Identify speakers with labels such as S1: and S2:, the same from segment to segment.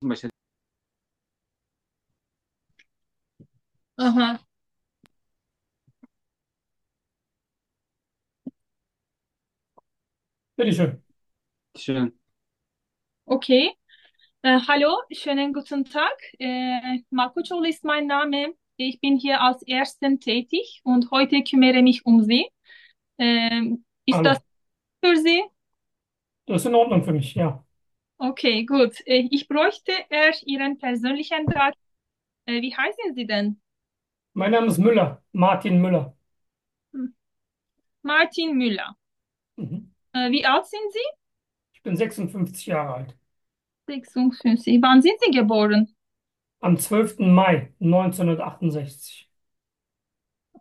S1: Beispiel.
S2: Aha,
S3: Bitteschön.
S1: Schön.
S2: okay. Äh, hallo, schönen guten Tag. Äh, Malkoçoğlu ist mein Name. Ich bin hier als Ärztin tätig und heute kümmere mich um Sie. Ähm, ist das
S3: Hallo.
S2: für Sie?
S3: Das ist in Ordnung für mich, ja.
S2: Okay, gut. Äh, ich bräuchte erst Ihren persönlichen Daten. Äh, wie heißen Sie denn?
S3: Mein Name ist Müller, Martin Müller.
S2: Hm, Martin Müller.
S3: Mhm.
S2: Äh, wie alt sind Sie?
S3: Ich bin 56 Jahre alt.
S2: 56. Wann sind Sie geboren?
S3: Am 12. Mai 1968.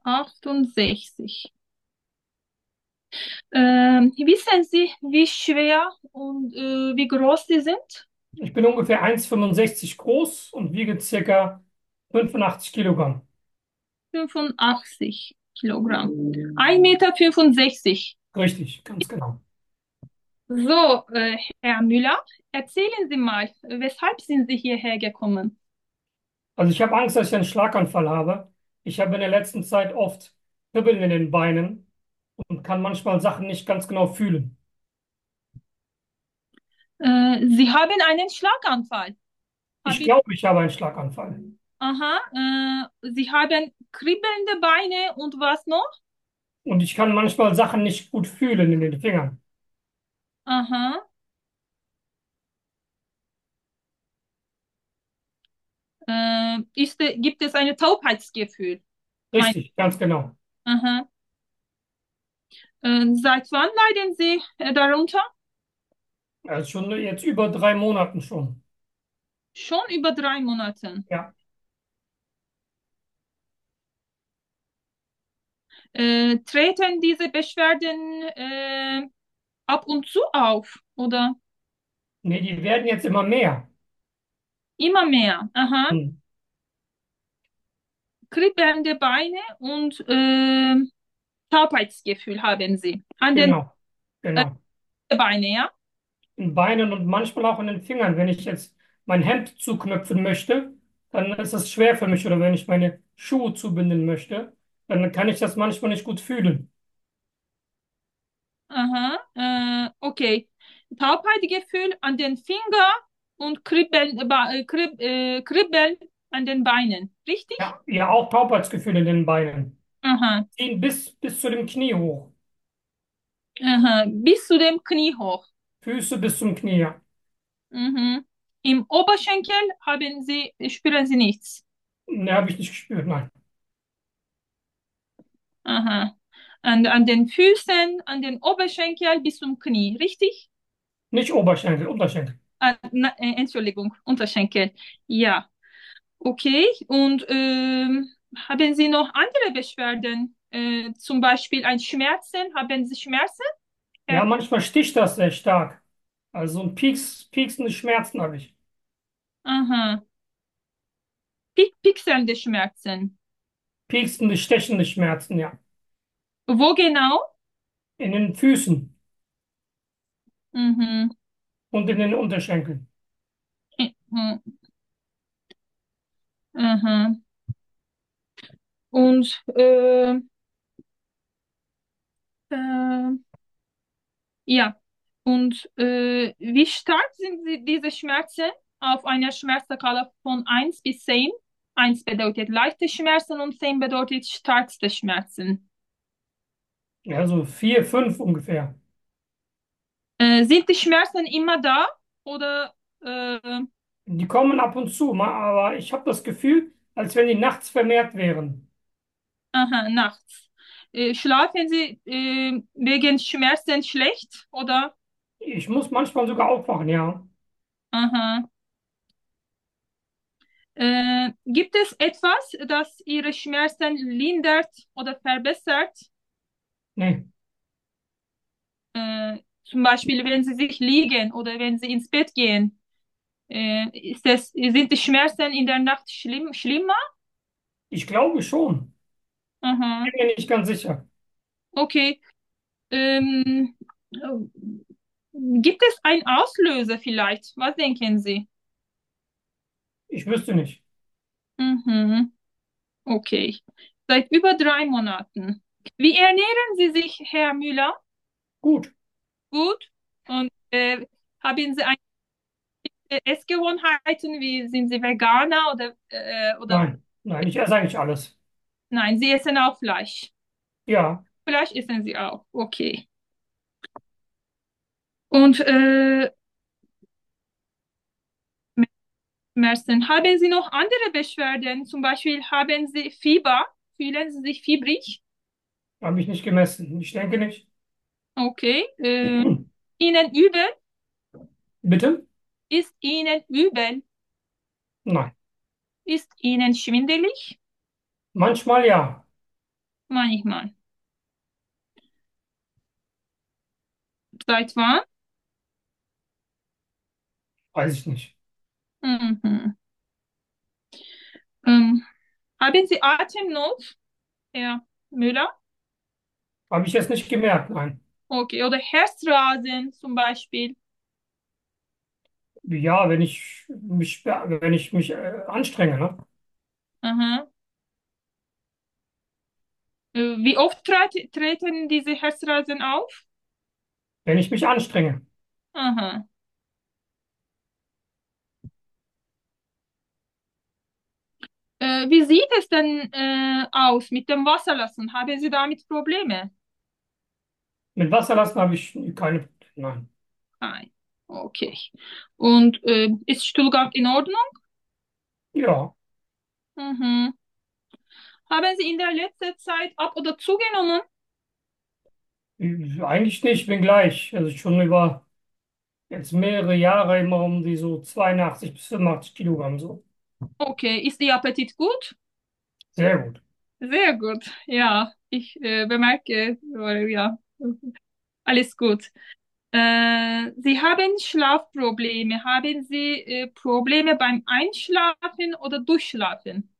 S2: 68. Ähm, wissen Sie, wie schwer und äh, wie groß Sie sind?
S3: Ich bin ungefähr 1,65 groß und wiege circa 85 Kilogramm.
S2: 85 Kilogramm. 1,65 Meter.
S3: Richtig, ganz genau.
S2: So, äh, Herr Müller, erzählen Sie mal, weshalb sind Sie hierher gekommen?
S3: Also ich habe Angst, dass ich einen Schlaganfall habe. Ich habe in der letzten Zeit oft Kribbeln in den Beinen und kann manchmal Sachen nicht ganz genau fühlen.
S2: Äh, Sie haben einen Schlaganfall. Hab
S3: Ich glaube, ich habe einen Schlaganfall.
S2: aha, äh, Sie haben kribbelnde Beine und was noch?
S3: Und ich kann manchmal Sachen nicht gut fühlen in den Fingern.
S2: Aha. Äh, ist, gibt es ein Taubheitsgefühl?
S3: Richtig, ganz genau.
S2: aha. Äh, seit wann leiden Sie äh, darunter?
S3: Also schon jetzt über drei Monaten schon.
S2: Schon über drei Monaten.
S3: Ja.
S2: Äh, treten diese Beschwerden äh, ab und zu auf oder
S3: Nee, die werden jetzt immer mehr.
S2: immer mehr? Aha.
S3: Hm.
S2: Kribbelnde Beine und äh, Taubheitsgefühl haben Sie. An den
S3: Genau, genau.
S2: äh, Beinen, ja?
S3: In Beinen und manchmal auch in den Fingern. Wenn ich jetzt mein Hemd zuknöpfen möchte, dann ist es schwer für mich. Oder wenn ich meine Schuhe zubinden möchte, dann kann ich das manchmal nicht gut fühlen.
S2: Aha. Äh, okay. Taubheitsgefühl an den Finger und Kribbeln, äh, äh, Kribbeln an den Beinen. Richtig?
S3: Ja, ja, auch Taubheitsgefühl in den Beinen.
S2: Aha.
S3: Ziehen bis, bis zu dem Knie hoch.
S2: Aha. Bis zu dem Knie hoch.
S3: Füße bis zum Knie. ja.
S2: Mhm. Im Oberschenkel haben Sie, spüren Sie nichts.
S3: Ne, habe ich nicht gespürt, nein.
S2: Aha. An, an den Füßen, an den Oberschenkel bis zum Knie, richtig?
S3: Nicht Oberschenkel, Unterschenkel.
S2: Ah, na, äh, Entschuldigung, Unterschenkel. Ja. Okay. Und ähm, haben Sie noch andere Beschwerden? Äh, zum Beispiel ein Schmerzen? Haben Sie Schmerzen?
S3: Ja,
S2: Ja.
S3: manchmal sticht das sehr stark. Also so ein Pieks, pieksende Schmerzen habe ich.
S2: Aha. Pik pixelnde Schmerzen.
S3: Pieksende, stechende Schmerzen, ja.
S2: Wo genau?
S3: In den Füßen
S2: Mhm.
S3: und in den Unterschenkeln.
S2: Mhm. Aha. Und äh, äh, ja. Und äh, wie stark sind sie, diese Schmerzen auf einer Schmerzskala von 1 bis 10? 1 bedeutet leichte Schmerzen und 10 bedeutet starkste Schmerzen.
S3: Ja, so vier, fünf ungefähr.
S2: Äh, sind die Schmerzen immer da oder äh,
S3: Die kommen ab und zu, ma- aber ich habe das Gefühl, als wenn die nachts vermehrt wären.
S2: Aha, nachts? Äh, schlafen Sie äh, wegen Schmerzen schlecht oder?
S3: Ich muss manchmal sogar aufwachen, ja.
S2: Aha. Äh, gibt es etwas, das Ihre Schmerzen lindert oder verbessert?
S3: Nee,
S2: Äh, zum Beispiel, wenn Sie sich liegen oder wenn Sie ins Bett gehen, äh, ist es, sind die Schmerzen in der Nacht schlimm, schlimmer?
S3: ich glaube schon.
S2: Aha,
S3: Bin mir nicht ganz sicher.
S2: okay. Ähm, gibt es einen Auslöser vielleicht? Was denken Sie?
S3: Ich wüsste nicht.
S2: Mhm. Okay. Seit über drei Monaten. Wie ernähren Sie sich, Herr Müller?
S3: Gut.
S2: Gut. Und äh, haben Sie eine Essgewohnheiten? Wie sind Sie Veganer oder, äh, oder
S3: Nein. Nein, ich esse eigentlich alles.
S2: Nein, Sie essen auch Fleisch.
S3: Ja.
S2: Fleisch essen Sie auch. Okay. Und äh, haben Sie noch andere Beschwerden? Zum Beispiel haben Sie Fieber? Fühlen Sie sich fiebrig?
S3: Habe ich nicht gemessen. Ich denke nicht.
S2: Okay. Äh, Ihnen übel?
S3: Bitte?
S2: Ist Ihnen übel?
S3: Nein.
S2: Ist Ihnen schwindelig?
S3: Manchmal ja.
S2: Manchmal. Seit wann?
S3: Weiß ich nicht.
S2: Mhm. Ähm, haben Sie Atemnot, Herr Müller?
S3: Habe ich jetzt nicht gemerkt. Nein.
S2: Okay. Oder Herzrasen zum Beispiel?
S3: Ja, wenn ich mich, wenn ich mich äh, anstrenge, ne?
S2: Aha. Äh, Wie oft tret- treten diese Herzrasen auf?
S3: Wenn ich mich anstrenge.
S2: Aha. Äh, wie sieht es denn äh, aus mit dem Wasserlassen? Haben Sie damit Probleme?
S3: Mit Wasserlassen habe ich keine. Nein.
S2: Nein. Okay. Und äh, ist Stuhlgang in Ordnung?
S3: Ja.
S2: Mhm. Haben Sie in der letzten Zeit ab oder zugenommen?
S3: Eigentlich nicht. Ich bin gleich. Also schon über jetzt mehrere Jahre immer um die so 82 bis 85 Kilogramm so.
S2: Okay. Ist Ihr Appetit gut?
S3: Sehr gut.
S2: Sehr gut. Ja, ich äh, bemerke, äh, ja, alles gut. Äh, Sie haben Schlafprobleme. Haben Sie äh, Probleme beim Einschlafen oder Durchschlafen?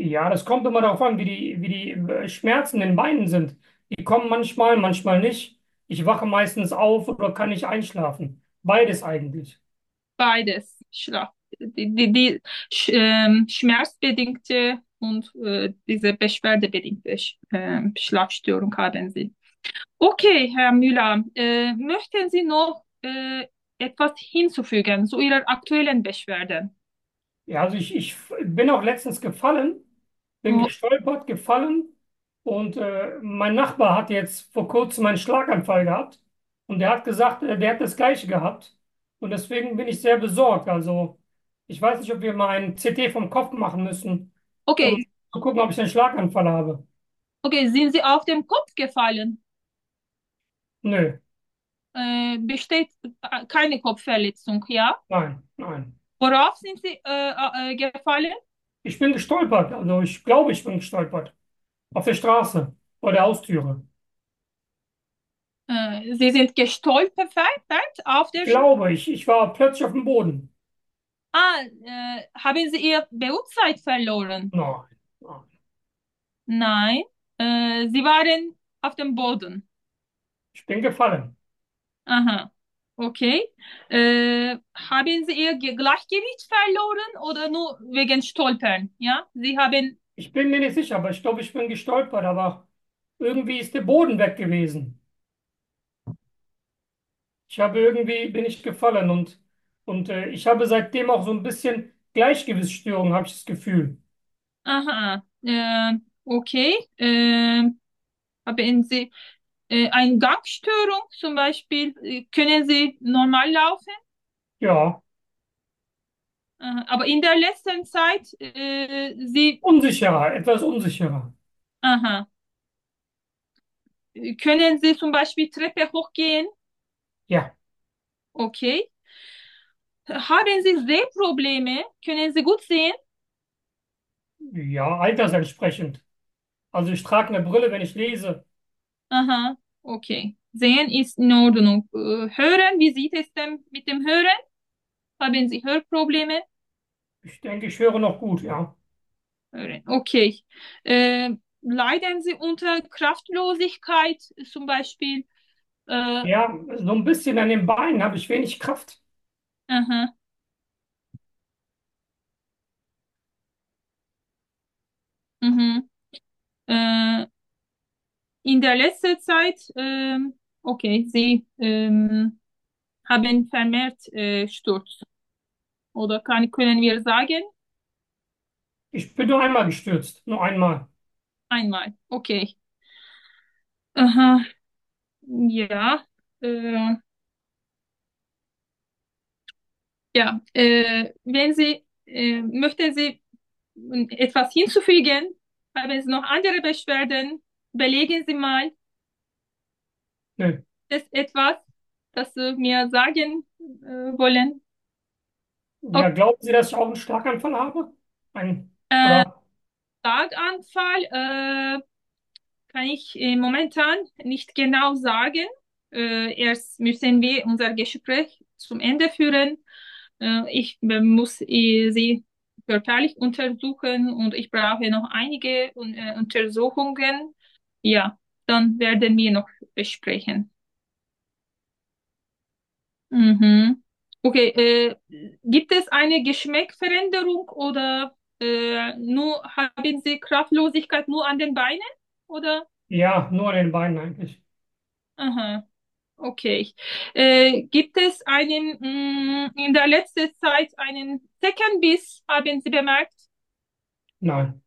S3: Ja, das kommt immer darauf an, wie die, wie die äh, Schmerzen in den Beinen sind. Die kommen manchmal, manchmal nicht. Ich wache meistens auf oder kann nicht einschlafen. Beides eigentlich.
S2: Beides. Schlaf. Die, die, die sch, ähm, schmerzbedingte und äh, diese beschwerdebedingte Sch, ähm, Schlafstörung haben Sie. Okay, Herr Müller, äh, möchten Sie noch äh, etwas hinzufügen zu Ihrer aktuellen Beschwerde?
S3: Ja, also ich, ich bin auch letztens gefallen, bin gestolpert, gefallen und äh, mein Nachbar hat jetzt vor kurzem einen Schlaganfall gehabt und der hat gesagt, äh, der hat das Gleiche gehabt und deswegen bin ich sehr besorgt. Also ich weiß nicht, ob wir mal einen CT vom Kopf machen müssen, um
S2: okay,
S3: zu gucken, ob ich einen Schlaganfall habe.
S2: okay, sind Sie auf den Kopf gefallen?
S3: Nö,
S2: Äh, besteht äh, keine Kopfverletzung, ja?
S3: nein, nein.
S2: Worauf sind Sie äh, äh, gefallen?
S3: Ich bin gestolpert, also ich glaube, ich bin gestolpert. Auf der Straße, vor der Haustüre.
S2: Äh, Sie sind gestolpert auf der Sch
S3: glaube, ich, ich war plötzlich auf dem Boden.
S2: Ah, äh, haben Sie Ihr Bewusstsein verloren?
S3: Nein, nein.
S2: Nein, äh, Sie waren auf dem Boden.
S3: Ich bin gefallen.
S2: Aha, okay. Äh, haben Sie Ihr Ge Gleichgewicht verloren oder nur wegen Stolpern? Ja, Sie haben,
S3: Ich bin mir nicht sicher, aber ich glaube, ich bin gestolpert, aber irgendwie ist der Boden weg gewesen. Ich habe irgendwie, bin ich gefallen und, und äh, ich habe seitdem auch so ein bisschen Gleichgewichtsstörung, habe ich das Gefühl.
S2: aha, äh, okay. Äh, haben Sie äh, eine Gangstörung zum Beispiel? Äh, Können Sie normal laufen?
S3: Ja,
S2: aber in der letzten Zeit, äh, Sie,
S3: unsicherer, etwas unsicherer.
S2: aha, können Sie zum Beispiel Treppe hochgehen?
S3: Ja,
S2: Okay. Haben Sie Sehprobleme? Können Sie gut sehen?
S3: ja, altersentsprechend. Also ich trage eine Brille, wenn ich lese.
S2: Aha, okay. Sehen ist in Ordnung. Äh, hören, wie sieht es denn mit dem Hören? Haben Sie Hörprobleme?
S3: Ich denke, ich höre noch gut, ja.
S2: Hören, okay. Äh, leiden Sie unter Kraftlosigkeit zum Beispiel? Äh,
S3: ja, so ein bisschen an den Beinen habe ich wenig Kraft.
S2: Aha. Mhm. Äh, in der letzten Zeit, ähm, okay, Sie ähm, haben vermehrt äh, Sturz. Oder kann, können wir sagen,
S3: Ich bin nur einmal gestürzt, nur einmal.
S2: einmal. Okay. Aha, ja. Äh, ja, äh, wenn Sie, äh, möchten Sie etwas hinzufügen, haben Sie noch andere Beschwerden, belegen Sie mal,
S3: Nö.
S2: ist etwas, das Sie mir sagen äh, wollen.
S3: Ja,
S2: Okay.
S3: glauben Sie, dass ich auch einen Schlaganfall habe? Ein,
S2: Äh? Schlaganfall, äh, kann ich äh, momentan nicht genau sagen. Äh, erst müssen wir unser Gespräch zum Ende führen. Äh, ich muss sie körperlich untersuchen und ich brauche noch einige Untersuchungen. Ja, dann werden wir noch besprechen. Mhm. Okay, äh, gibt es eine Geschmacksveränderung oder äh, nur haben Sie Kraftlosigkeit nur an den Beinen oder?
S3: Ja, nur an den Beinen eigentlich.
S2: Aha. Okay. Äh, gibt es einen, mh, in der letzten Zeit einen Zeckenbiss, haben Sie bemerkt?
S3: Nein,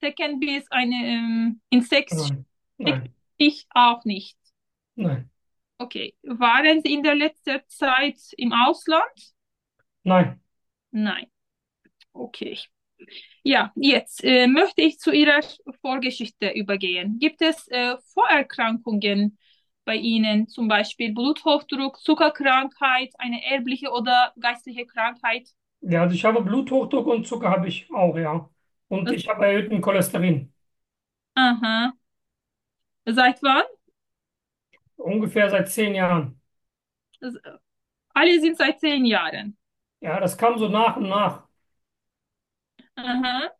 S2: Zeckenbiss, eine ähm, Insekt,
S3: nein, nein,
S2: ich auch nicht.
S3: nein,
S2: Okay. Waren Sie in der letzten Zeit im Ausland?
S3: nein.
S2: Nein. Okay. Ja, jetzt äh, möchte ich zu Ihrer Vorgeschichte übergehen. Gibt es äh, Vorerkrankungen bei Ihnen, zum Beispiel Bluthochdruck, Zuckerkrankheit, eine erbliche oder geistliche Krankheit?
S3: Ja, also ich habe Bluthochdruck und Zucker habe ich auch, ja. Und ich habe erhöhten Cholesterin.
S2: aha. Seit wann?
S3: Ungefähr seit zehn Jahren.
S2: Alle sind seit zehn Jahren.
S3: Ja, das kam so nach und nach.
S2: Aha.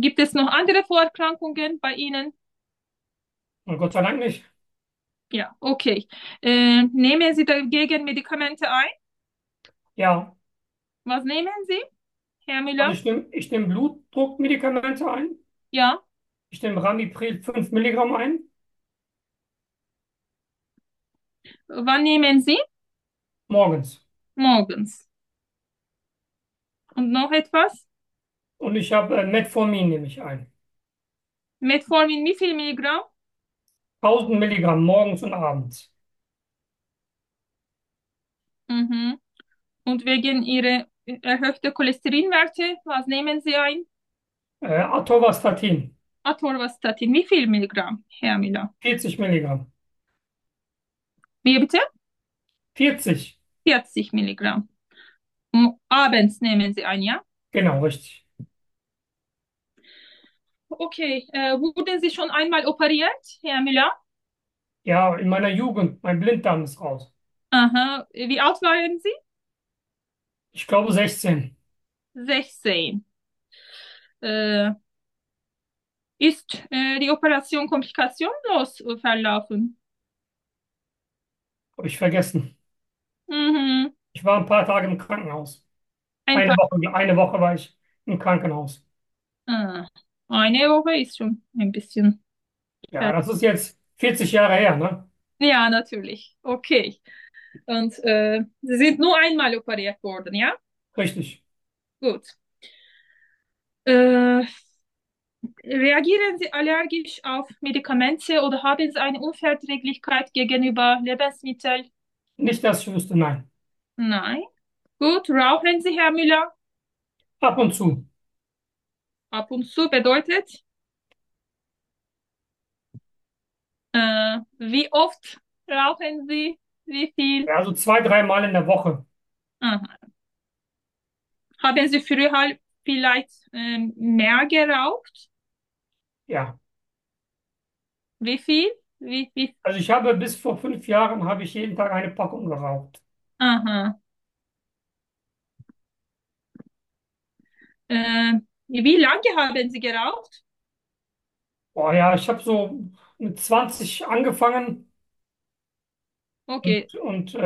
S2: Gibt es noch andere Vorerkrankungen bei Ihnen?
S3: Und Gott sei Dank nicht.
S2: Ja, okay. Äh, nehmen Sie dagegen Medikamente ein?
S3: Ja,
S2: Was nehmen Sie, Herr
S3: also
S2: Müller?
S3: ich nehme ich nehm Blutdruckmedikamente ein.
S2: Ja.
S3: Ich nehme Ramipril 5 Milligramm ein.
S2: Wann nehmen Sie?
S3: Morgens.
S2: Morgens. Und noch etwas?
S3: Und ich habe äh, Metformin nehme ich ein.
S2: Metformin, wie viel Milligramm?
S3: 1000 Milligramm morgens und abends.
S2: Mhm. Und wegen Ihrer erhöhten Cholesterinwerte, was nehmen Sie ein?
S3: Äh, Atorvastatin
S2: Atorvastatin, wie viel Milligramm, Herr Müller?
S3: 40 Milligramm.
S2: Wie bitte?
S3: 40,
S2: 40 Milligramm. Abends nehmen Sie ein, ja?
S3: genau, richtig.
S2: Okay, äh, wurden Sie schon einmal operiert, Herr Müller?
S3: Ja, in meiner Jugend, mein Blinddarm ist raus.
S2: Aha. Wie alt waren Sie?
S3: Ich glaube 16.
S2: 16. Äh, ist äh, die Operation komplikationslos äh, verlaufen?
S3: Habe ich vergessen.
S2: Mhm.
S3: Ich war ein paar Tage im Krankenhaus.
S2: Ein
S3: Eine
S2: paar,
S3: Woche, eine Woche war ich im Krankenhaus.
S2: ah, eine Woche ist schon ein bisschen.
S3: Ja, das ist jetzt 40 Jahre her, ne?
S2: ja, natürlich. Okay. Und äh, Sie sind nur einmal operiert worden, ja?
S3: Richtig.
S2: Gut. Äh, reagieren Sie allergisch auf Medikamente oder haben Sie eine Unverträglichkeit gegenüber Lebensmitteln?
S3: Nicht, dass ich wüsste, nein.
S2: Nein. Gut. Rauchen Sie, Herr Müller?
S3: Ab und zu.
S2: Ab und zu bedeutet, äh, wie oft rauchen Sie? Wie viel?
S3: Ja, also zwei, dreimal in der Woche.
S2: Aha. Haben Sie früher halt vielleicht ähm, mehr geraucht?
S3: Ja.
S2: Wie viel? Wie, wie?
S3: Also ich habe bis vor fünf Jahren habe ich jeden Tag eine Packung geraucht.
S2: Aha. Äh, wie lange haben Sie geraucht?
S3: Boah, ja, ich habe so mit 20 angefangen
S2: Okay.
S3: und, und äh,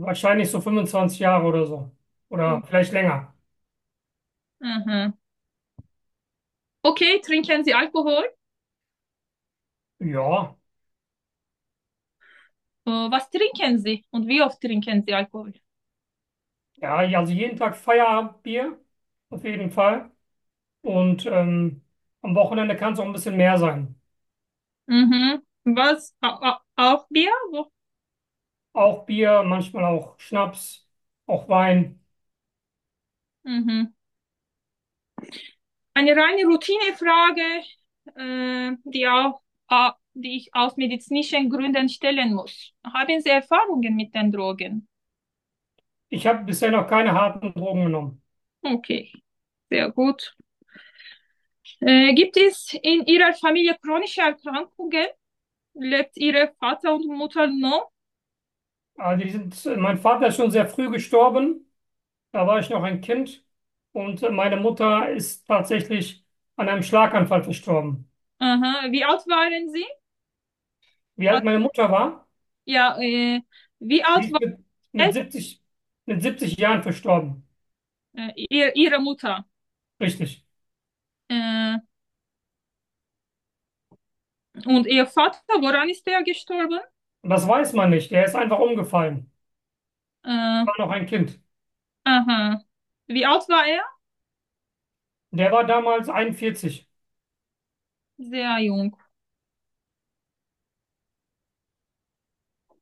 S3: wahrscheinlich so 25 Jahre oder so. Oder vielleicht länger.
S2: Aha. Okay, trinken Sie Alkohol?
S3: Ja,
S2: Äh, was trinken Sie und wie oft trinken Sie Alkohol?
S3: ja, also jeden Tag Feierabendbier, auf jeden Fall. Und ähm, am Wochenende kann es auch ein bisschen mehr sein.
S2: Mhm. Was? Au- au- Auch Bier? Wo-
S3: Auch Bier, manchmal auch Schnaps, auch Wein.
S2: Mhm. Eine reine Routinefrage, äh, die auch, äh, die ich aus medizinischen Gründen stellen muss. Haben Sie Erfahrungen mit den Drogen?
S3: Ich habe bisher noch keine harten Drogen genommen.
S2: Okay, sehr gut. Äh, gibt es in Ihrer Familie chronische Erkrankungen? Lebt Ihre Vater und Mutter noch?
S3: Also die sind, mein Vater ist schon sehr früh gestorben. Da war ich noch ein Kind. Und meine Mutter ist tatsächlich an einem Schlaganfall verstorben.
S2: Aha. Wie alt waren Sie?
S3: Wie alt meine Mutter war?
S2: Ja, äh, wie
S3: Sie
S2: alt
S3: ist
S2: war
S3: mit, mit 70, mit 70 Jahren verstorben.
S2: äh, ihr, Ihre Mutter?
S3: Richtig.
S2: Äh, und Ihr Vater, woran ist er gestorben?
S3: Das weiß man nicht. Er ist einfach umgefallen.
S2: Äh,
S3: War noch ein Kind.
S2: aha. Wie alt war er?
S3: Der war damals 41.
S2: Sehr jung,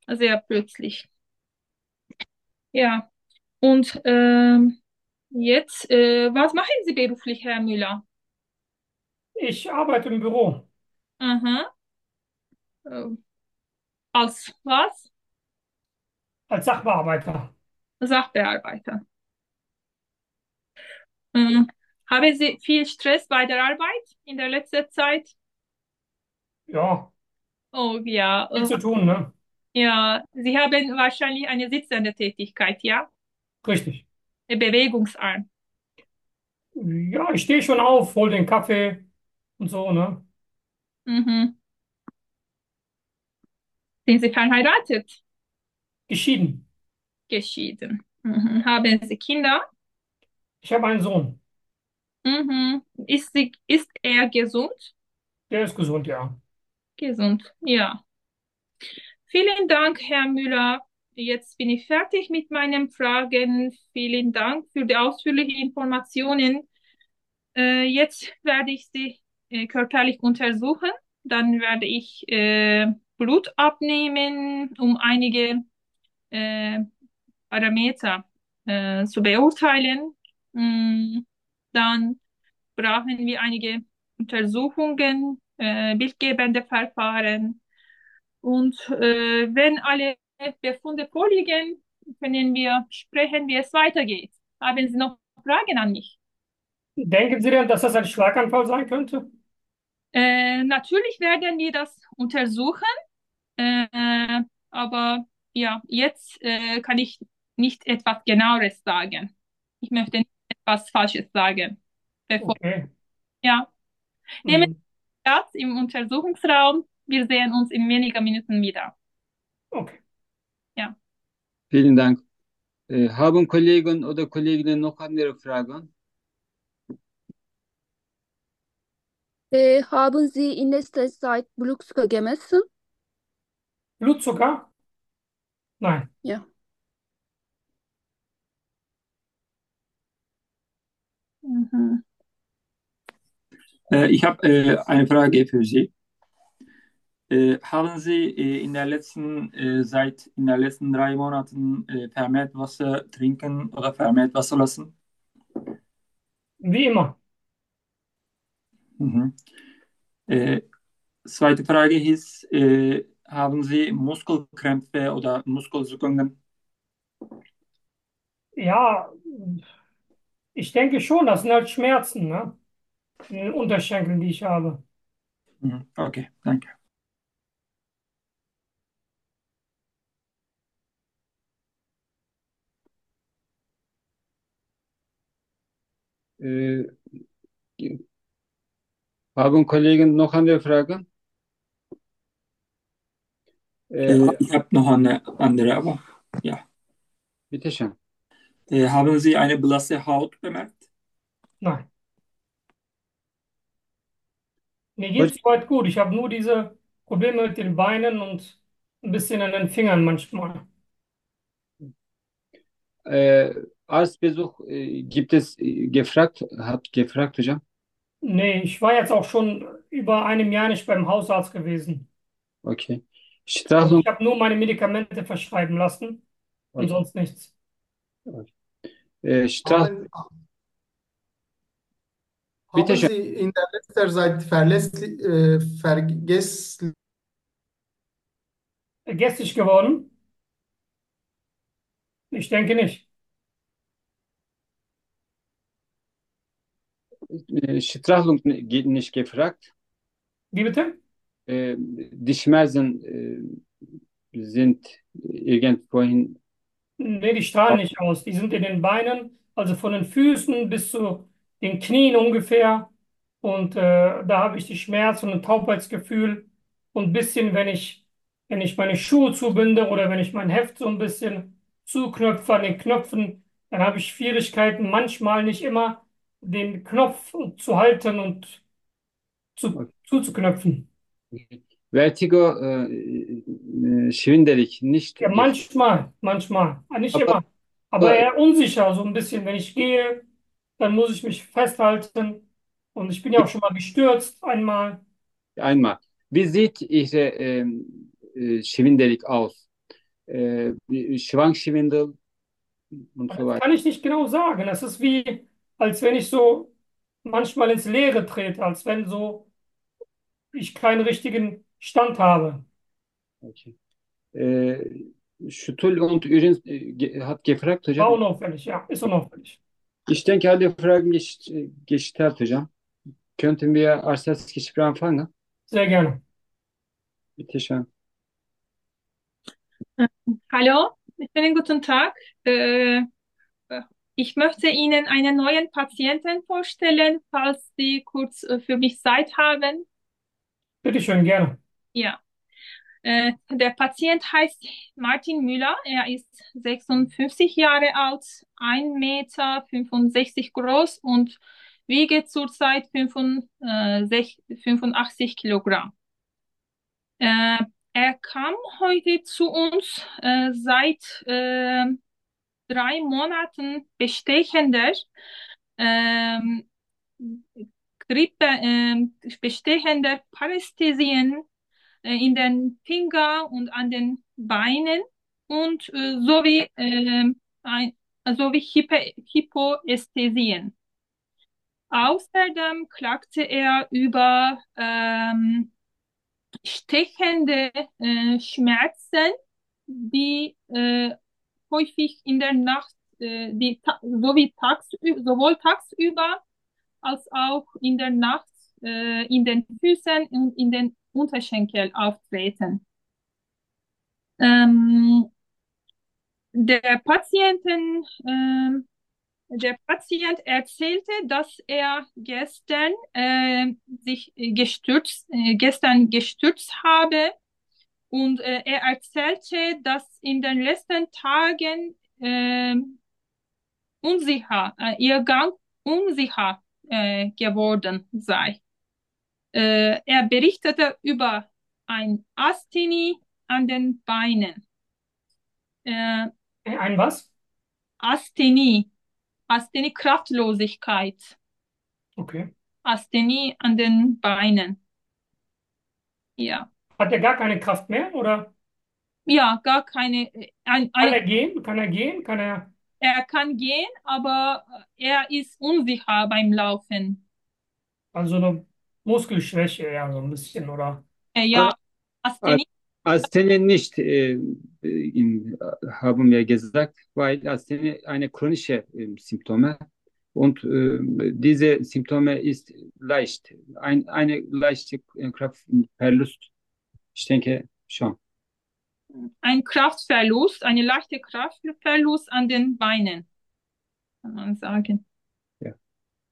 S2: sehr plötzlich. Ja, und ähm, jetzt, äh, was machen Sie beruflich, Herr Müller?
S3: Ich arbeite im Büro
S2: Aha. Äh, als was?
S3: als Sachbearbeiter.
S2: Sachbearbeiter. Ähm, haben Sie viel Stress bei der Arbeit in der letzten Zeit?
S3: Ja,
S2: Oh ja,
S3: viel
S2: äh,
S3: zu tun, ne?
S2: ja, Sie haben wahrscheinlich eine sitzende Tätigkeit, ja?
S3: Richtig.
S2: Bewegungsarm.
S3: Ja, ich stehe schon auf, hol den Kaffee und so, ne?
S2: Mhm. Sind Sie verheiratet?
S3: Geschieden.
S2: Geschieden. Mhm. Haben Sie Kinder?
S3: Ich habe einen Sohn.
S2: Mhm. Ist sie, ist er gesund?
S3: Der ist gesund, ja.
S2: Gesund, ja. Vielen Dank, Herr Müller. Jetzt bin ich fertig mit meinen Fragen. Vielen Dank für die ausführlichen Informationen. Äh, jetzt werde ich Sie äh, körperlich untersuchen. Dann werde ich äh, Blut abnehmen, um einige äh, Parameter äh, zu beurteilen. Mm, Dann brauchen wir einige Untersuchungen, äh, bildgebende Verfahren. Und äh, wenn alle Befunde vorliegen, können wir sprechen, wie es weitergeht. Haben Sie noch Fragen an mich?
S3: Denken Sie denn, dass das ein Schlaganfall sein könnte?
S2: Äh, natürlich werden wir das untersuchen, äh, aber ja, jetzt äh, kann ich nicht etwas Genaueres sagen. Ich möchte nicht etwas Falsches sagen. Bevor,
S3: Okay.
S2: ja, nehmen
S3: Mhm.
S2: Sie Platz im Untersuchungsraum. Wir sehen uns in wenigen Minuten wieder.
S3: Okay.
S2: Ja.
S1: Vielen Dank. Äh, haben Kollegen oder Kolleginnen noch andere Fragen?
S4: Äh, haben Sie in letzter Zeit Blutzucker gemessen?
S3: Blutzucker? Nein.
S4: Ja.
S2: Mhm.
S5: Äh, ich habe äh, eine Frage für Sie. Äh, haben Sie äh, in der letzten äh, seit in der letzten drei Monaten vermehrt Wasser trinken oder vermehrt Wasser lassen?
S3: Wie immer.
S5: Mhm. Zweite Frage ist, haben Sie Muskelkrämpfe oder Muskelzuckungen?
S3: Ja, ich denke schon, das sind halt Schmerzen, ne? In den Unterschenkeln, die ich habe.
S5: Mhm. Okay, danke.
S1: Äh, haben Kollegen noch andere Fragen?
S5: Äh, ich habe noch eine andere, aber ja.
S1: bitteschön.
S5: Äh, haben Sie eine blasse Haut bemerkt?
S3: Nein. Mir geht es soweit gut. Ich habe nur diese Probleme mit den Beinen und ein bisschen an den Fingern manchmal.
S1: Äh, Arztbesuch äh, gibt es äh, gefragt, hat gefragt hocam.
S3: Nee, ich war jetzt auch schon über einem Jahr nicht beim Hausarzt gewesen.
S1: Okay.
S3: Also
S1: Strahlung,
S3: ich habe nur meine Medikamente verschreiben lassen und
S1: okay.
S3: sonst nichts.
S1: Äh, Strahlung,
S6: Haben,
S1: bitte
S6: haben
S1: schön.
S6: Sie in der letzten Zeit verlässlich, äh,
S3: Gästig geworden? Ich denke nicht.
S1: Äh, geht nicht gefragt.
S3: Wie bitte?
S1: Äh, die Schmerzen äh, sind irgendwohin.
S3: Nee, die strahlen nicht aus. Die sind in den Beinen, also von den Füßen bis zu den Knien ungefähr. Und äh, da habe ich die Schmerz und ein Taubheitsgefühl. Und ein bisschen, wenn ich, wenn ich meine Schuhe zubinde oder wenn ich mein Heft so ein bisschen zuknöpfe an den Knöpfen, dann habe ich Schwierigkeiten, manchmal nicht immer den Knopf zu halten und zu, zuzuknöpfen.
S1: Vertigo, äh, äh, schwindelig, nicht.
S3: Ja, manchmal, manchmal, nicht
S1: Aber-
S3: immer.
S1: Aber
S3: eher unsicher, so ein bisschen. Wenn ich gehe, dann muss ich mich festhalten. Und ich bin ja auch schon mal gestürzt einmal.
S1: Einmal. Wie sieht Ihre ähm, äh, Schwindelig aus? Äh, Schwankschwindel und so
S3: Das
S1: weiter.
S3: kann ich nicht genau sagen. Das ist wie, als wenn ich so manchmal ins Leere trete, als wenn so ich keinen richtigen Stand habe.
S1: Okay. Äh, Stuhl und Urin äh, hat gefragt
S3: War
S1: hocam.
S3: unauffällig, ja, ist unauffällig.
S1: Ich denke, alle Fragen ges- gestellt hocam. Könnten wir als erstes Gespräch anfangen?
S3: Sehr gerne.
S1: Bitte schön.
S2: Hallo, schönen guten Tag. Äh, ich möchte Ihnen einen neuen Patienten vorstellen, falls Sie kurz äh, für mich Zeit haben.
S3: Bitte schön, gerne.
S2: Ja. Äh, der Patient heißt Martin Müller. Er ist 56 Jahre alt, 1,65 Meter groß und wiegt zurzeit 85 85 Kilogramm. Äh, er kam heute zu uns äh, seit äh, drei Monaten bestechender ähm, Grippe, ähm, bestechender Parästhesien äh, in den Finger und an den Beinen und äh, sowie, ähm, ein, sowie Hype, Hypoästhesien. Außerdem klagte er über ähm, stechende äh, Schmerzen, die äh, häufig in der Nacht, äh, die sowie tagsü sowohl tagsüber als auch in der Nacht äh, in den Füßen und in den Unterschenkel auftreten. Ähm, der Patienten, ähm, der Patient erzählte, dass er gestern äh, sich gestürzt, äh, gestern gestürzt habe und äh, er erzählte, dass in den letzten Tagen äh, unsicher, äh, ihr Gang unsicher äh, geworden sei. Äh, er berichtete über ein Asthenie an den Beinen. Äh,
S3: Ein was?
S2: Asthenie, Asthenie, Kraftlosigkeit,
S3: Okay.
S2: Asthenie an den Beinen. Ja,
S3: Hat er gar keine Kraft mehr oder
S2: ja, gar keine, ein,
S3: kann er
S2: ein,
S3: gehen? Kann er gehen? Kann er?
S2: er kann gehen, aber er ist unsicher beim Laufen.
S3: Also eine Muskelschwäche eher so ein bisschen oder?
S2: Äh, ja, Asthenie,
S1: Asthenie nicht, äh, in, haben wir gesagt, weil Asthenie eine chronische äh, Symptome und äh, diese Symptome ist leicht, ein, eine leichte Kraftverlust. Ich denke schon.
S2: ein Kraftverlust, eine leichte Kraftverlust an den Beinen, kann man sagen.
S1: Ja.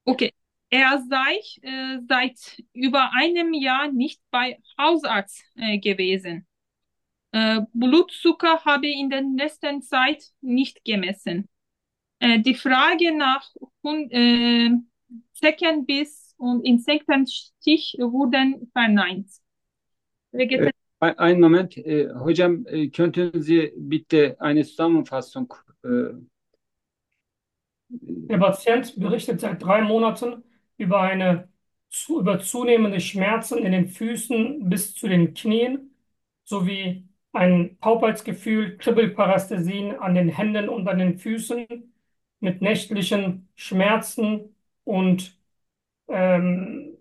S2: Okay. Er sei äh, seit über einem Jahr nicht bei Hausarzt äh, gewesen. Äh, Blutzucker habe in der letzten Zeit nicht gemessen. Äh, die Frage nach Hund, äh, Zeckenbiss und Insektenstich wurden verneint. Vegetatif
S1: Ein- Einen Moment, äh, hocam, äh, könnten Sie bitte eine Zusammenfassung äh,
S3: Der Patient berichtet seit drei Monaten über eine zu, über zunehmende Schmerzen in den Füßen bis zu den Knien sowie ein Taubheitsgefühl, Kribbelparästhesien an den Händen und an den Füßen mit nächtlichen Schmerzen und, ähm,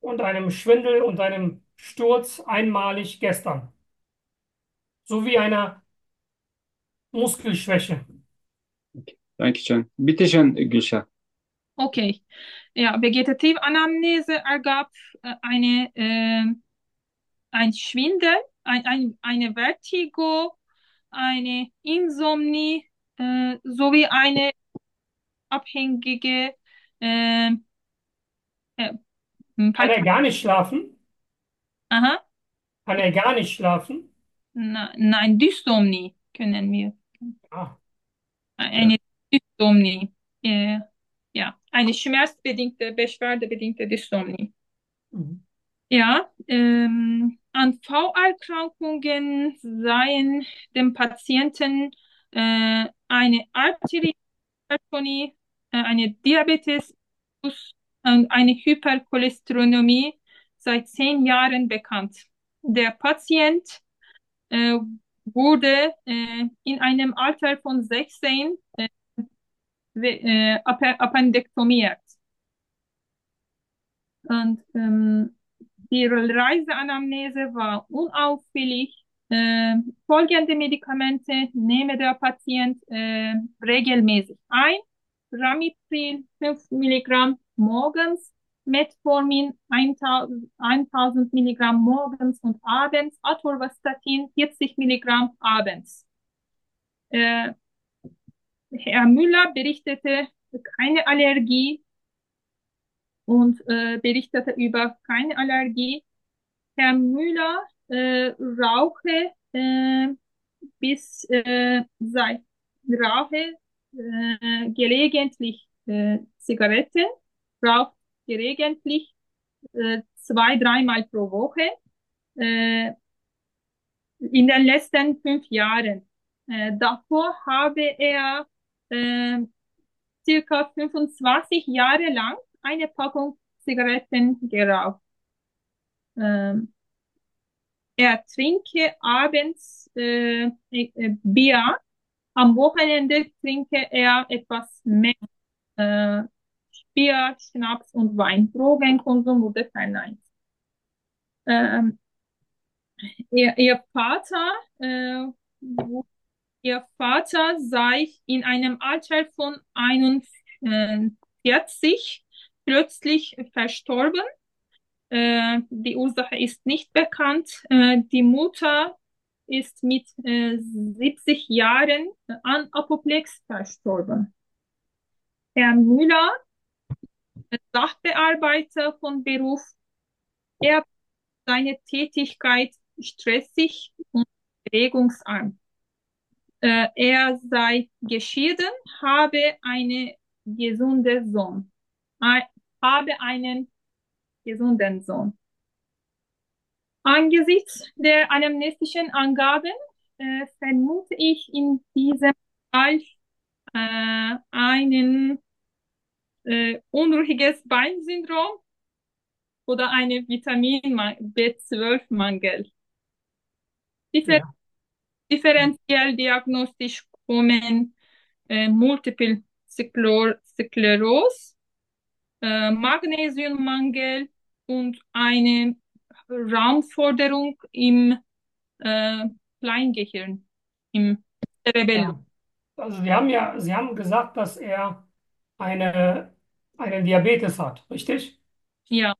S3: und einem Schwindel und einem Sturz einmalig gestern, sowie einer Muskelschwäche.
S1: Dankeschön. Bitte schön, Gülşah.
S2: Okay. Ja, Vegetativ-Anamnese ergab äh, eine, äh, ein Schwindel, ein, ein, eine Vertigo, eine Insomnie äh, sowie eine abhängige äh, äh,
S3: Kann er gar nicht schlafen?
S2: Aha,
S3: Kann er gar nicht schlafen?
S2: na, nein, Dysomnie können wir.
S3: Ah,
S2: Eine Dysomnie. Äh, ja, eine schmerzbedingte, beschwerdebedingte Dysomnie.
S3: mhm.
S2: Ja, ähm, an V-Erkrankungen seien dem Patienten äh, eine Arteriehypertonie, äh, eine Diabetes und eine Hypercholesterolemie seit zehn Jahren bekannt. Der Patient äh, wurde äh, in einem Alter von 16 we- äh, appe- appendektomiert. Und ähm, die Reiseanamnese war unauffällig. Äh, folgende Medikamente nehme der Patient äh, regelmäßig ein. Ramipril 5 Milligramm morgens, Metformin 1000, 1000 Milligramm morgens und abends, Atorvastatin 40 Milligramm abends. Äh, Herr Müller berichtete keine Allergie und äh, berichtete über keine Allergie. Herr Müller äh, rauche äh, bis äh, seit rauche äh, gelegentlich äh, Zigaretten, raucht gelegentlich äh, zwei, dreimal pro Woche äh, in den letzten fünf Jahren. Äh, davor habe er äh, circa 25 Jahre lang eine Packung Zigaretten geraucht. Ähm, er trinke abends äh, äh, Bier. Am Wochenende trinke er etwas mehr äh, Bier, Schnaps und Wein. Drogenkonsum wurde verneint. Ähm, ihr, ihr Vater, äh, wo- ihr Vater sei in einem Alter von 41 plötzlich verstorben. Äh, die Ursache ist nicht bekannt. Äh, die Mutter ist mit äh, 70 Jahren an Apoplex verstorben. Herr Müller, Sachbearbeiter von Beruf, er seine Tätigkeit stressig und regungsarm. Äh, er sei geschieden, habe eine gesunde Sohn, ein, habe einen gesunden Sohn. Angesichts der anamnestischen Angaben äh, vermute ich in diesem Fall äh, einen äh, unruhiges Beinsyndrom oder eine Vitamin B12-Mangel. Differ
S3: Ja.
S2: Differenziell diagnostisch kommen äh, Multiple Skler Sklerose, äh, Magnesiummangel und eine Raumforderung im äh, Kleingehirn, im Cerebellum.
S3: Ja. Also Sie haben ja, Sie haben gesagt, dass er eine, einen Diabetes hat, richtig?
S2: Ja.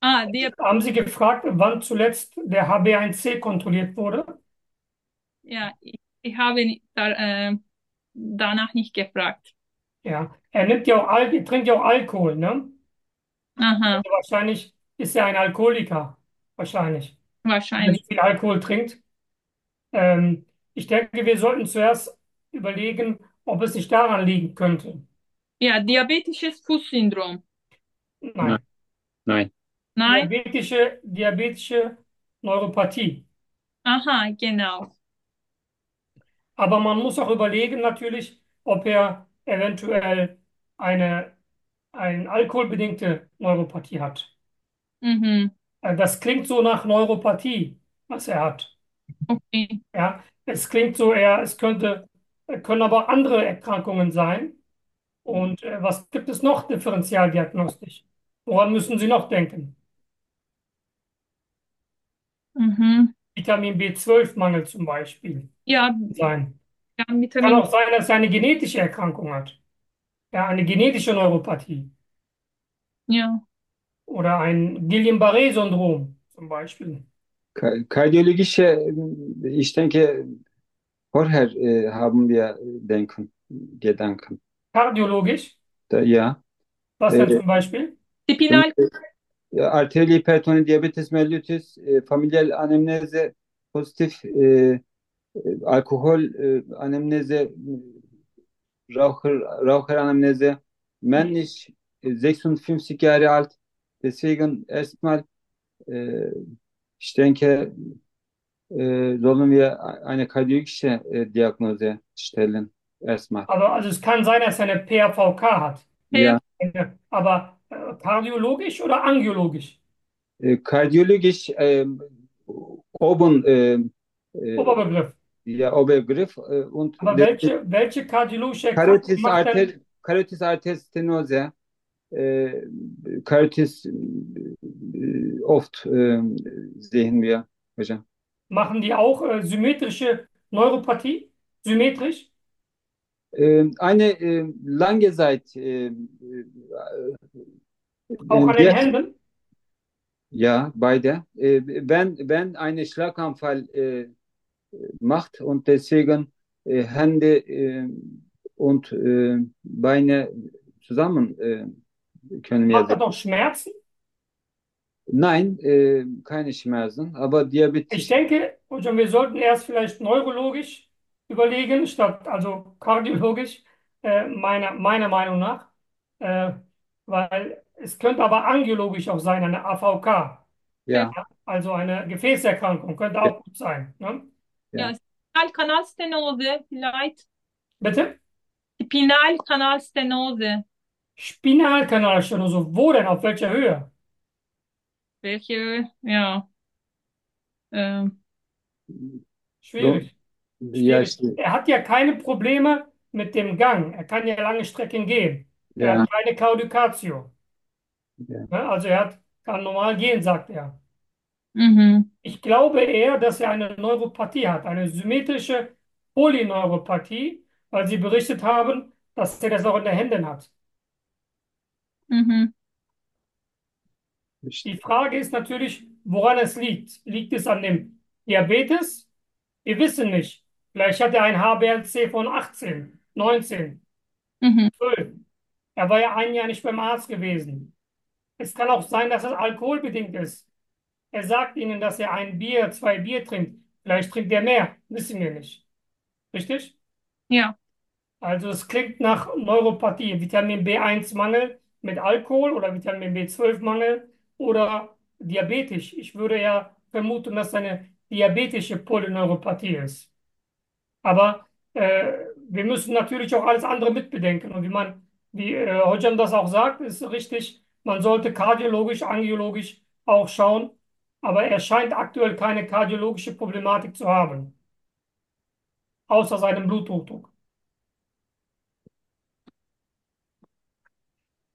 S2: Ah,
S3: Haben Sie gefragt, wann zuletzt der HB1C kontrolliert wurde?
S2: Ja, ich, ich habe da, äh, danach nicht gefragt.
S3: Ja. Er nimmt ja auch Al er trinkt ja auch Alkohol, ne?
S2: Aha,
S3: Also wahrscheinlich ist er ein Alkoholiker. Wahrscheinlich. Wenn er
S2: wahrscheinlich.
S3: viel Alkohol trinkt. Ähm, ich denke, wir sollten zuerst überlegen, ob es nicht daran liegen könnte.
S2: Ja, diabetisches Fußsyndrom.
S3: Nein.
S1: Nein.
S2: Nein?
S3: Diabetische, diabetische Neuropathie.
S2: Aha, genau.
S3: Aber man muss auch überlegen natürlich, ob er eventuell eine, eine alkoholbedingte Neuropathie hat.
S2: Mhm.
S3: Äh, Das klingt so nach Neuropathie, was er hat.
S2: Okay.
S3: Ja, es klingt so eher, es könnte, äh, können aber andere Erkrankungen sein. Und äh, was gibt es noch differentialdiagnostisch? Woran müssen Sie noch denken?
S2: Mhm.
S3: Vitamin B12-Mangel zum Beispiel
S2: Ja,
S3: sein.
S2: ja,
S3: Kann
S2: Vitamin.
S3: auch sein, dass er eine genetische Erkrankung hat. Ja, eine genetische Neuropathie
S2: Ja.
S3: oder ein Guillain-Barré-Syndrom zum Beispiel.
S1: Ka- Kardiologische, äh, ich denke, vorher äh, haben wir denken, Gedanken.
S3: Kardiologisch,
S1: Da, ja.
S3: was denn
S1: Äh,
S3: zum Beispiel?
S2: Spinal.
S1: Ja, Arteriyel hipertoni, diabetes mellitus, e, familial anemneze pozitif, e, e, Alkohol, e, Anamnese, e, Raucher, Raucheranamnese, männlich, e, 56 Jahre alt. Deswegen erstmal, e, ich denke, e, sollen wir eine kardiologische e, Diagnose stellen. Erstmal.
S3: Aber also es kann sein, dass er eine PAVK hat.
S1: Ja,
S3: Aber äh, kardiologisch oder angiologisch?
S1: e, kardiyologisch, e, oben, e, e,
S3: Oberbegriff.
S1: ja, Obergriff e, und
S3: Aber welche, welche kardiologische Erkrankung
S1: Karotis
S3: macht
S1: arter,
S3: denn,
S1: karotis arter stenose, e, karotis oft sehen wir hocam.
S3: machen die auch äh, symmetrische Neuropathie? Symmetrisch?
S1: E, eine lange Zeit
S3: Auch an den
S1: der-
S3: Händen?
S1: Ja, beide. Äh, wenn, wenn eine Schlaganfall äh, macht und deswegen äh, Hände äh, und äh, Beine zusammen äh, können wir
S3: Macht er doch Schmerzen?
S1: Nein, äh, keine Schmerzen, aber
S3: Ich
S1: Diabetes.
S3: denke, Hocam, wir sollten erst vielleicht neurologisch überlegen, statt also kardiologisch, äh, meiner, meiner Meinung nach. Äh, weil es könnte aber angiologisch auch sein, eine AVK.
S1: Ja,
S3: Also eine Gefäßerkrankung könnte auch gut sein. Ne?
S2: Ja. Spinalkanalstenose vielleicht.
S3: Bitte?
S2: Spinalkanalstenose.
S3: Spinalkanalstenose. Wo denn? Auf welcher Höhe?
S2: Welche, ja. Ähm,
S3: Schwierig.
S1: ja,
S3: Schwierig. Er hat ja keine Probleme mit dem Gang. Er kann ja lange Strecken gehen. Er
S1: ja,
S3: hat keine Claudicatio.
S1: Ja.
S3: Ne? Also er hat, kann normal gehen, sagt er.
S2: mhm.
S3: Ich glaube eher, dass er eine Neuropathie hat, eine symmetrische Polyneuropathie, weil sie berichtet haben, dass er das auch in den Händen hat.
S2: Mhm.
S3: Die Frage ist natürlich, woran es liegt. Liegt es an dem Diabetes? Wir wissen nicht. Vielleicht hat er ein HbA1c von 18, 19,
S2: Mhm.
S3: 12. Er war ja ein Jahr nicht beim Arzt gewesen. Es kann auch sein, dass es alkoholbedingt ist. Er sagt Ihnen, dass er ein Bier, zwei Bier trinkt. Vielleicht trinkt er mehr. Wissen wir nicht. Richtig?
S2: Ja.
S3: Also es klingt nach Neuropathie, Vitamin B1-Mangel mit Alkohol oder Vitamin B12-Mangel oder diabetisch. Ich würde ja vermuten, dass es eine diabetische Polyneuropathie ist. Aber äh, wir müssen natürlich auch alles andere mitbedenken. Und wie man, wie äh, Hocam das auch sagt, ist richtig, man sollte kardiologisch, angiologisch auch schauen. Aber er scheint aktuell keine kardiologische Problematik zu haben, außer seinem Bluthochdruck.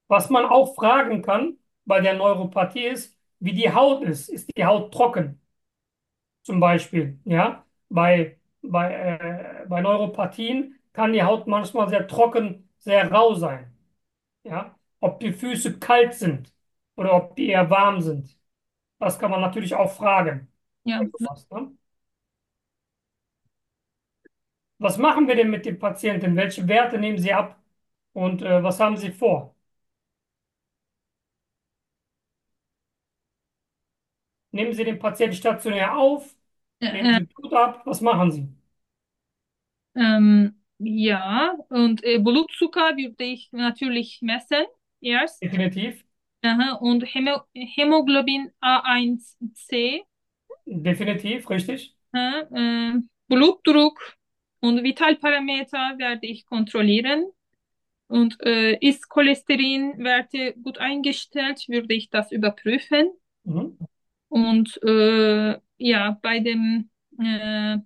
S3: Was man auch fragen kann bei der Neuropathie ist, wie die Haut ist. Ist die Haut trocken? Zum Beispiel, ja. Bei, bei, äh, bei Neuropathien kann die Haut manchmal sehr trocken, sehr rau sein. Ja. Ob die Füße kalt sind oder ob die eher warm sind. Das kann man natürlich auch fragen.
S2: Ja.
S3: Was, ne? Was machen wir denn mit den Patienten? Welche Werte nehmen Sie ab? Und äh, was haben Sie vor? Nehmen Sie den Patienten stationär auf? Nehmen
S2: Äh,
S3: Sie Blut ab? Was machen Sie?
S2: ähm, ja, und äh, Blutzucker würde ich natürlich messen erst.
S3: Definitiv.
S2: Aha, und Hämo Hämoglobin A1C,
S3: Definitiv, richtig.
S2: aha, äh, Blutdruck und Vitalparameter werde ich kontrollieren. Und äh, ist Cholesterinwerte gut eingestellt, würde ich das überprüfen.
S3: Mhm.
S2: Und äh, ja, bei dem äh,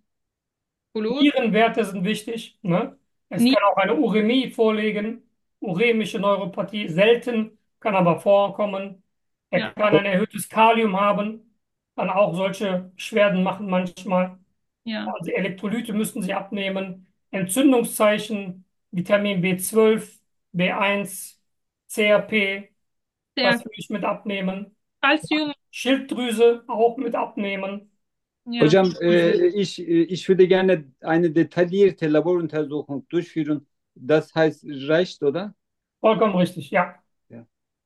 S2: Blut,
S3: Nierenwerte sind wichtig. Ne? Es kann auch eine Urämie vorliegen, uremische Neuropathie, selten, kann aber vorkommen. Er
S2: ja,
S3: kann ein erhöhtes Kalium haben, kann auch solche Beschwerden machen manchmal.
S2: ja,
S3: Also Elektrolyte müssten Sie abnehmen. Entzündungszeichen, Vitamin B12, B1, CRP,
S2: der
S3: was will ich mit abnehmen?
S2: Calcium,
S3: Schilddrüse auch mit abnehmen.
S2: ja,
S1: Hocam e, ich, ich würde gerne eine detaillierte Laboruntersuchung durchführen. Das heißt, reicht, oder?
S3: Vollkommen richtig, ja.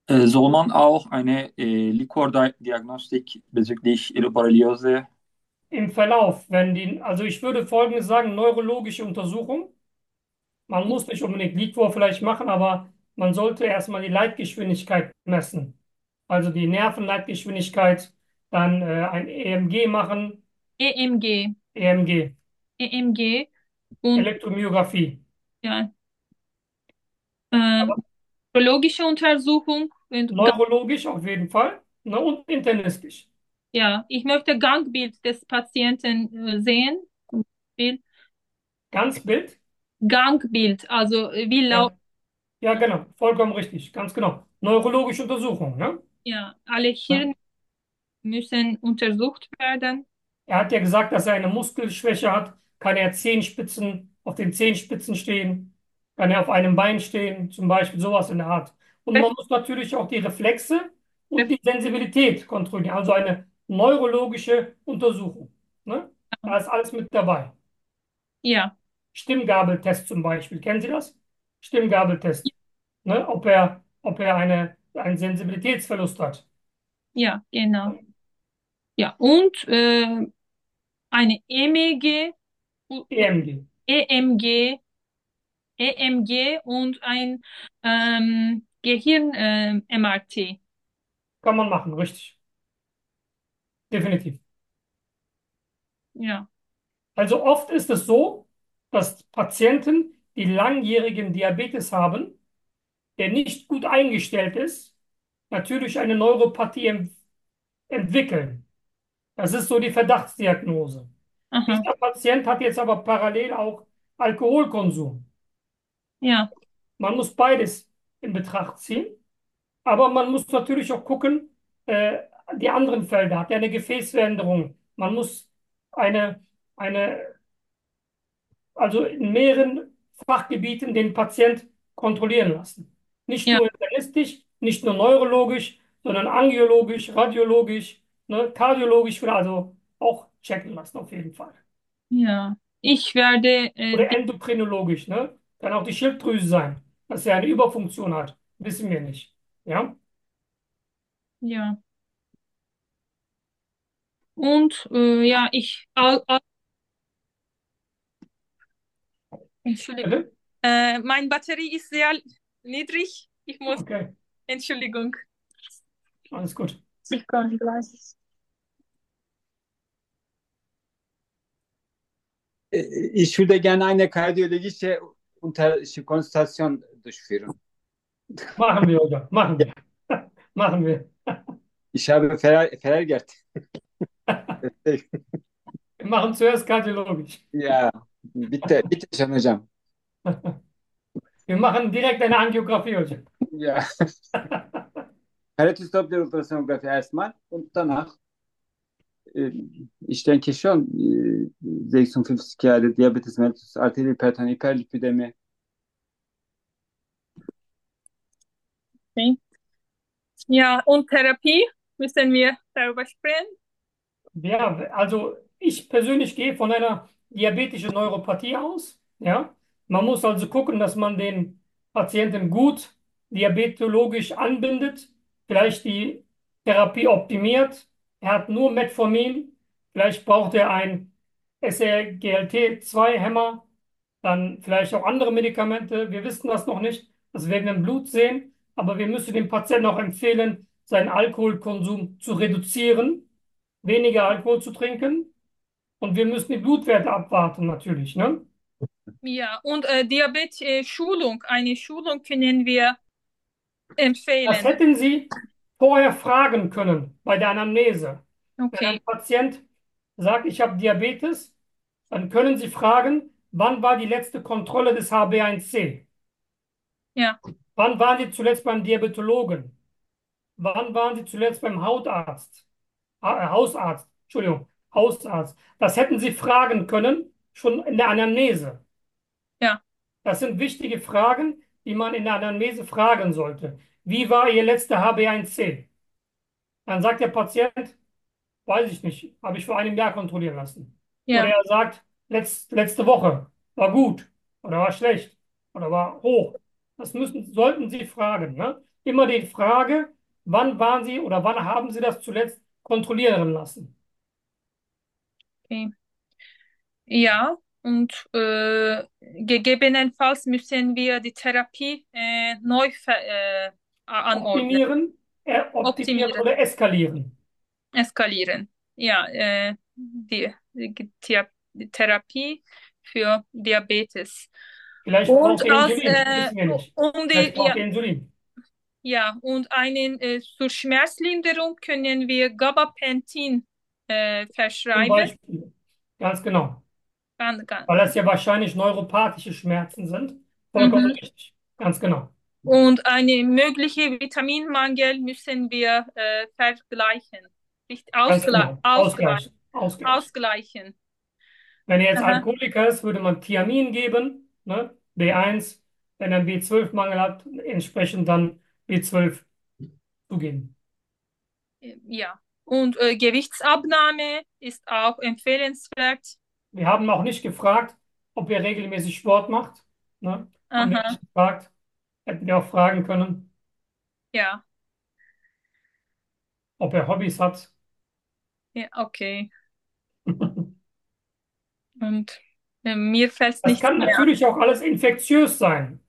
S5: Äh, soll man auch eine äh, Liquordiagnostik bezüglich Borreliose
S3: Im Verlauf, wenn die, also ich würde Folgendes sagen, neurologische Untersuchung. Man muss nicht unbedingt Liquor vielleicht machen, aber man sollte erstmal die Leitgeschwindigkeit messen. Also die Nervenleitgeschwindigkeit, dann äh, ein EMG machen,
S2: EMG,
S3: EMG,
S2: EMG und
S3: Elektromyographie.
S2: ja, äh, biologische Untersuchung und
S3: Neurologisch auf jeden Fall ne, und internistisch.
S2: ja, ich möchte Gangbild des Patienten äh, sehen. Bild-
S3: Ganz Bild?
S2: Gangbild, also äh, wie
S3: Ja.
S2: laut,
S3: Ja, genau, vollkommen richtig, ganz genau. Neurologische Untersuchung, ne?
S2: ja, alle Hirn müssen untersucht werden.
S3: Er hat ja gesagt, dass er eine Muskelschwäche hat. Kann er Zehenspitzen auf den Zehenspitzen stehen? Kann er auf einem Bein stehen? Zum Beispiel sowas in der Art. Und man muss natürlich auch die Reflexe und die Sensibilität kontrollieren. Also eine neurologische Untersuchung. Ne? Da ist alles mit dabei.
S2: Ja,
S3: Stimmgabeltest zum Beispiel. Kennen Sie das? Stimmgabeltest. Ne? Ob er, ob er eine, einen Sensibilitätsverlust hat.
S2: ja, genau. Ja, und äh, eine EMG,
S3: EMG.
S2: EMG, EMG und ein ähm, Gehirn-MRT.
S3: Kann man machen, richtig. Definitiv.
S2: Ja,
S3: Also oft ist es so, dass Patienten, die langjährigen Diabetes haben, der nicht gut eingestellt ist, natürlich eine Neuropathie ent entwickeln. Das ist so die Verdachtsdiagnose.
S2: aha,
S3: Dieser Patient hat jetzt aber parallel auch Alkoholkonsum.
S2: Ja,
S3: Man muss beides in Betracht ziehen, aber man muss natürlich auch gucken, äh, die anderen Felder. Hat er eine Gefäßveränderung? Man muss eine, eine, also in mehreren Fachgebieten den Patient kontrollieren lassen. Nicht
S2: Ja.
S3: nur internistisch, nicht nur neurologisch, sondern angiologisch, radiologisch, ne, kardiologisch, also auch checken lassen auf jeden Fall.
S2: ja. Ich werde, äh,
S3: Oder endokrinologisch, ne? Kann auch die Schilddrüse sein, dass er eine Überfunktion hat. Wissen wir nicht. Ja?
S2: ja. Und äh, ja, ich, au- Entschuldigung, äh, meine Batterie ist sehr niedrig. Ich muss,
S3: Okay,
S2: Entschuldigung.
S3: alles gut.
S2: Ich kann gleich.
S1: E, Ich würde gerne eine kardiologische Unter Konsultation durchführen.
S3: Machen wir, Olga. Machen wir. Machen wir.
S1: Ich habe ver verärgert.
S3: Wir machen zuerst kardiologisch.
S1: Ya bitte, bitte schon hocam.
S3: Wir machen direkt eine Angiografie, hocam.
S1: Ya. Karotis Doppler Ultrasonografi erstmal und danach e, ich denke schon e, 56 Jahre Diabetes mellitus, arterial Hypertension, Hyperlipidemie.
S2: Okay. Ja, und Therapie müssen wir darüber sprechen.
S3: Ja, also ich persönlich gehe von einer diabetischen Neuropathie aus. Ja, man muss also gucken, dass man den Patienten gut diabetologisch anbindet, vielleicht die Therapie optimiert. Er hat nur Metformin, vielleicht braucht er ein SRGLT2-Hämmer, dann vielleicht auch andere Medikamente. Wir wissen das noch nicht. Das werden wir im Blut sehen. aber wir müssen dem Patienten auch empfehlen, seinen Alkoholkonsum zu reduzieren, weniger Alkohol zu trinken. Und wir müssen die Blutwerte abwarten, natürlich, ne?
S2: Ja, und äh, Diabetes-Schulung, eine Schulung können wir
S3: Das
S2: empfehlen.
S3: hätten Sie vorher fragen können bei der Anamnese. Wenn
S2: Okay,
S3: ein Patient sagt, ich habe Diabetes, dann können Sie fragen, wann war die letzte Kontrolle des HbA1c?
S2: ja,
S3: Wann waren Sie zuletzt beim Diabetologen? Wann waren Sie zuletzt beim Hautarzt? Ha- äh, Hausarzt, Entschuldigung, Hausarzt. Das hätten Sie fragen können, schon in der Anamnese.
S2: ja,
S3: Das sind wichtige Fragen, die man in der Anamnese fragen sollte. Wie war Ihr letzter HbA1c? Dann sagt der Patient, weiß ich nicht, habe ich vor einem Jahr kontrollieren lassen. Oder
S2: ja,
S3: er sagt, letzt, letzte Woche war gut oder war schlecht oder war hoch. Das müssen, sollten Sie fragen. Ne? Immer die Frage, wann waren Sie oder wann haben Sie das zuletzt kontrollieren lassen?
S2: okay. Ja, und äh, gegebenenfalls müssen wir die Therapie äh, neu äh, anordnen,
S3: Optimieren, äh, optimieren
S2: optimieren,
S3: oder eskalieren.
S2: Eskalieren. Ja, äh, die, die, die Therapie für Diabetes.
S3: Vielleicht
S2: Und
S3: Insulin,
S2: äh, und die, ja,
S3: Insulin.
S2: ja, und einen äh, zur Schmerzlinderung können wir Gabapentin äh, verschreiben.
S3: Ganz genau.
S2: Ganz, ganz.
S3: Weil das ja wahrscheinlich neuropathische Schmerzen sind. Vollkommen
S2: Mhm.
S3: richtig. Ganz genau.
S2: Und einen möglichen Vitaminmangel müssen wir äh, vergleichen. Nicht
S3: Ganz
S2: ausgle
S3: genau.
S2: ausgleichen.
S3: Ausgleich. Ausgleich.
S2: Ausgleichen.
S3: Wenn er jetzt
S2: Aha.
S3: Alkoholiker ist, würde man Thiamin geben, ne? B1. Wenn er einen B12-Mangel hat, entsprechend dann B12 zugeben.
S2: Ja. Und äh, Gewichtsabnahme ist auch empfehlenswert.
S3: Wir haben auch nicht gefragt, ob er regelmäßig Sport macht. Ne? Haben wir nicht gefragt. Hätten wir auch fragen können,
S2: Ja.
S3: ob er Hobbys hat.
S2: Ja, okay. Und äh, mir fällt
S3: Das
S2: nichts
S3: kann
S2: mehr
S3: natürlich auch alles infektiös sein.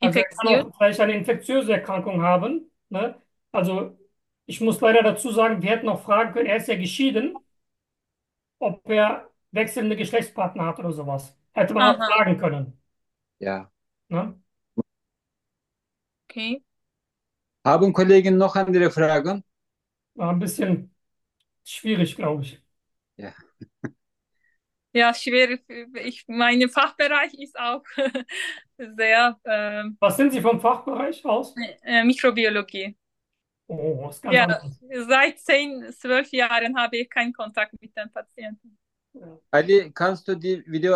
S3: Also er kann
S2: Infektiös.
S3: auch vielleicht eine infektiöse Erkrankung haben. Ne? Also ich muss leider dazu sagen, wir hätten auch fragen können, er ist ja geschieden, ob er wechselnde Geschlechtspartner hat oder sowas. Hätte man auch
S2: Aha.
S3: fragen können.
S1: Ja.
S3: Ne?
S2: Okay.
S1: Haben Kollegen noch andere Fragen?
S3: War ein bisschen schwierig, glaube ich.
S1: Ja.
S2: Ja, schwer. Ich, mein Fachbereich ist auch sehr ähm,
S3: Was sind Sie vom Fachbereich aus?
S2: äh, Mikrobiologie.
S3: Oh, ist ganz
S2: Ja,
S3: anders.
S2: seit zehn, zwölf Jahren habe ich keinen Kontakt mit den Patienten.
S3: Ja.
S1: Ali, kannst du die Video